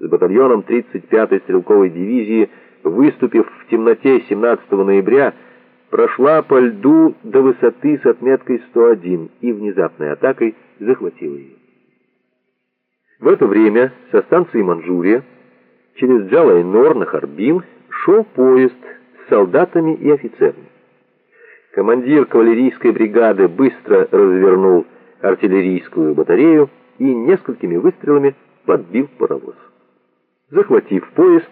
с батальоном 35-й стрелковой дивизии, выступив в темноте 17 ноября, прошла по льду до высоты с отметкой 101 и внезапной атакой захватила ее. В это время со станции Манчжурия через Джалайнор на Харбин шел поезд с солдатами и офицерами. Командир кавалерийской бригады быстро развернул артиллерийскую батарею и несколькими выстрелами подбил паровоз. Захватив поезд,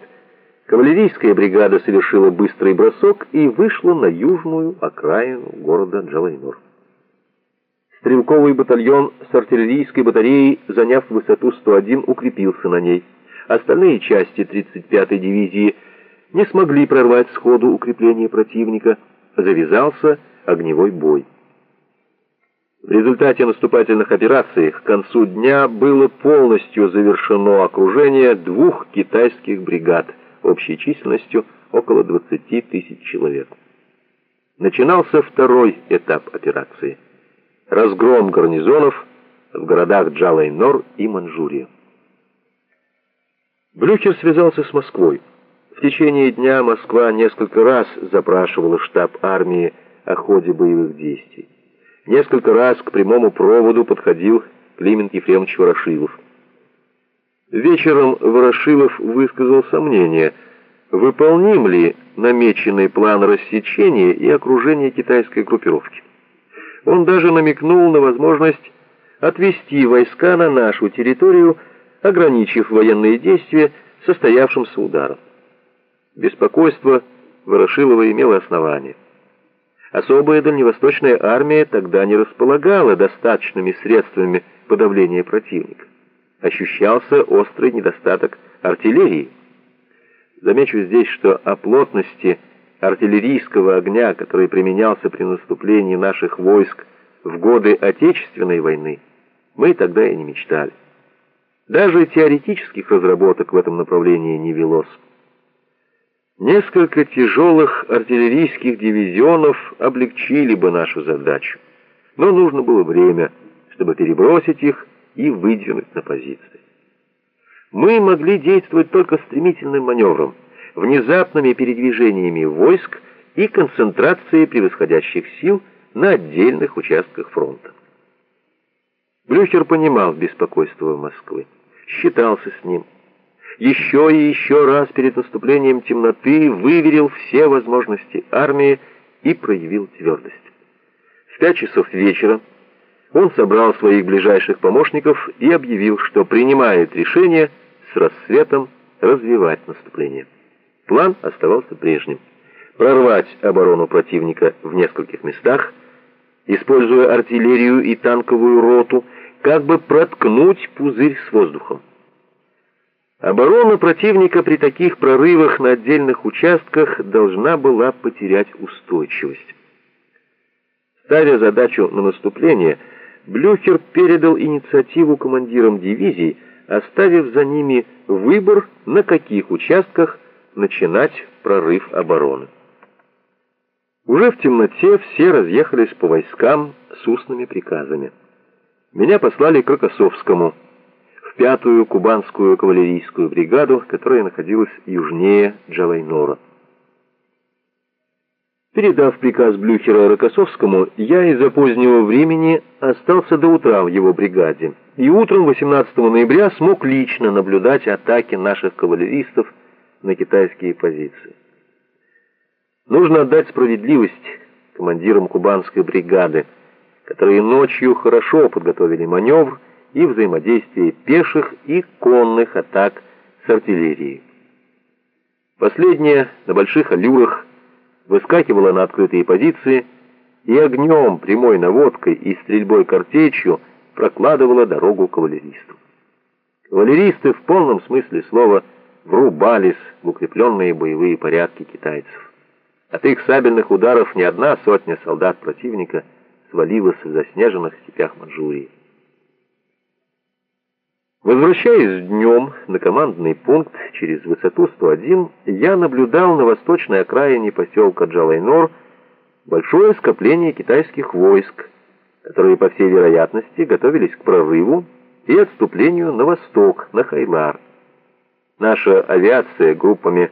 кавалерийская бригада совершила быстрый бросок и вышла на южную окраину города Джалайнор. Стрелковый батальон с артиллерийской батареей, заняв высоту 101, укрепился на ней. Остальные части 35-й дивизии не смогли прорвать сходу укрепление противника. Завязался огневой бой. В результате наступательных операций к концу дня было полностью завершено окружение двух китайских бригад общей численностью около 20 тысяч человек. Начинался второй этап операции – разгром гарнизонов в городах Джалайнор и Манчжурия. Блюхер связался с Москвой. В течение дня Москва несколько раз запрашивала штаб армии о ходе боевых действий. Несколько раз к прямому проводу подходил Климент Ефремович Ворошилов. Вечером Ворошилов высказал сомнение, выполним ли намеченный план рассечения и окружения китайской группировки. Он даже намекнул на возможность отвести войска на нашу территорию, ограничив военные действия состоявшимся ударом. Беспокойство Ворошилова имело основание. Особая дальневосточная армия тогда не располагала достаточными средствами подавления противника. Ощущался острый недостаток артиллерии. Замечу здесь, что о плотности артиллерийского огня, который применялся при наступлении наших войск в годы Отечественной войны, мы тогда и не мечтали. Даже теоретических разработок в этом направлении не велось. Несколько тяжелых артиллерийских дивизионов облегчили бы нашу задачу, но нужно было время, чтобы перебросить их и выдвинуть на позиции. Мы могли действовать только стремительным маневром, внезапными передвижениями войск и концентрацией превосходящих сил на отдельных участках фронта. Блюхер понимал беспокойство Москвы, считался с ним еще и еще раз перед наступлением темноты выверил все возможности армии и проявил твердость. В пять часов вечера он собрал своих ближайших помощников и объявил, что принимает решение с рассветом развивать наступление. План оставался прежним. Прорвать оборону противника в нескольких местах, используя артиллерию и танковую роту, как бы проткнуть пузырь с воздухом. Оборона противника при таких прорывах на отдельных участках должна была потерять устойчивость. Ставя задачу на наступление, Блюхер передал инициативу командирам дивизий, оставив за ними выбор, на каких участках начинать прорыв обороны. Уже в темноте все разъехались по войскам с устными приказами. Меня послали к Рокоссовскому, пятую кубанскую кавалерийскую бригаду, которая находилась южнее Джалайнора. Передав приказ Блюхера Рокоссовскому, я из-за позднего времени остался до утра в его бригаде, и утром 18 ноября смог лично наблюдать атаки наших кавалеристов на китайские позиции. Нужно отдать справедливость командирам кубанской бригады, которые ночью хорошо подготовили маневр и взаимодействие пеших и конных атак с артиллерией. Последняя на больших аллюрах выскакивала на открытые позиции и огнем, прямой наводкой и стрельбой картечью прокладывала дорогу кавалеристам. Кавалеристы в полном смысле слова врубались в укрепленные боевые порядки китайцев. От их сабельных ударов ни одна сотня солдат противника свалилась в заснеженных степях Манчжурии. Возвращаясь днем на командный пункт через высоту 101, я наблюдал на восточной окраине поселка Джалайнор большое скопление китайских войск, которые, по всей вероятности, готовились к прорыву и отступлению на восток, на Хайлар. Наша авиация группами